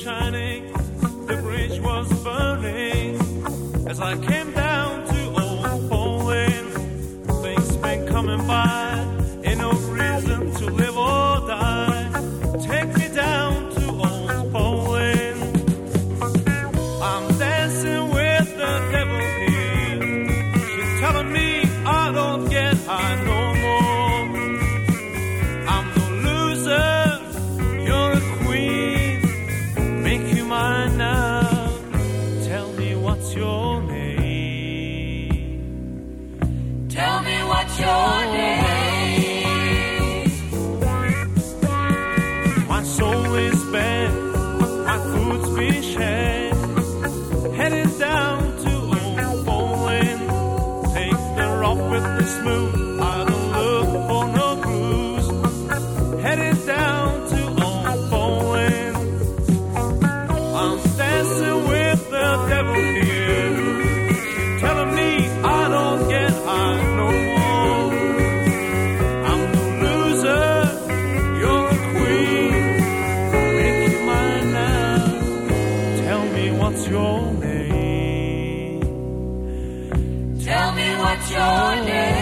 shining, the bridge was burning as I came. what's your name? Tell me what your name?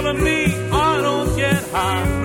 telling me I don't get high.